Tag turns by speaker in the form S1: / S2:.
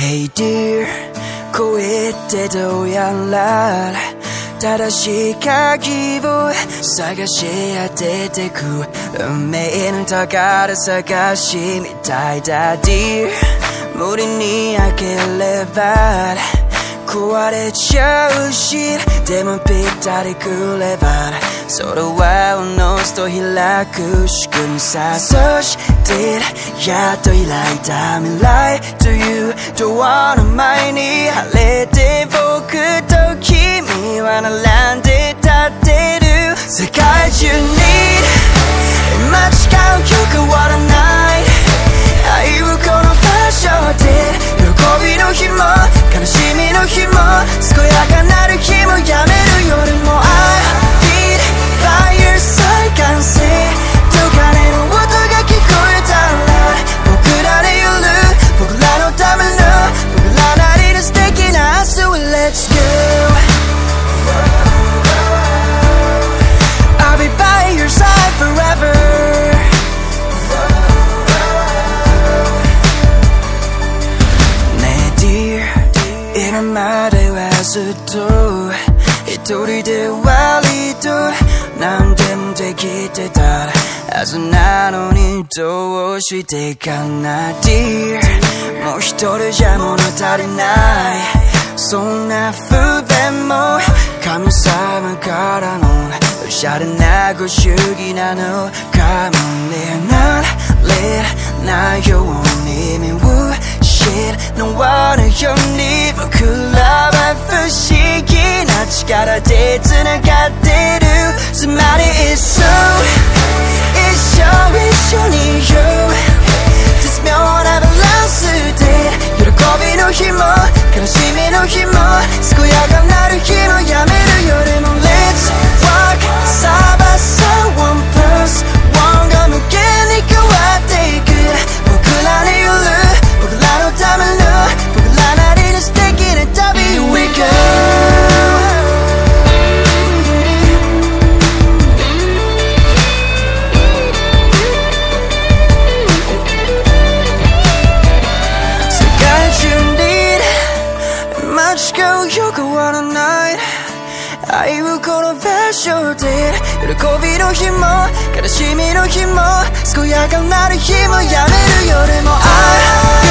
S1: Hey dear 고있대도 양날 다시 가기고 사가셔야 되대구 음매는 더 가라 사가시 미타이다 dear 무리니 아길래 발 壊れちゃうしでもぴったりくればそれはおのずと開く仕組みさそしてやっと開いた未来というドアの前に晴れて僕と Skojak まではずっと一人で割と何でもできてたはずなのにどうしてかな Dear. もう一人じゃ物足りないそんな不便も神様からのおしゃれなご祝儀なのかもねなれないように身を知 난 원해요 네 클럽은 푸시긴 I just gotta date and I got did you somebody is so に間違うよくわらない。愛をこの場所で。喜びの日も悲しみの日も健やかなる日もやめるよりも I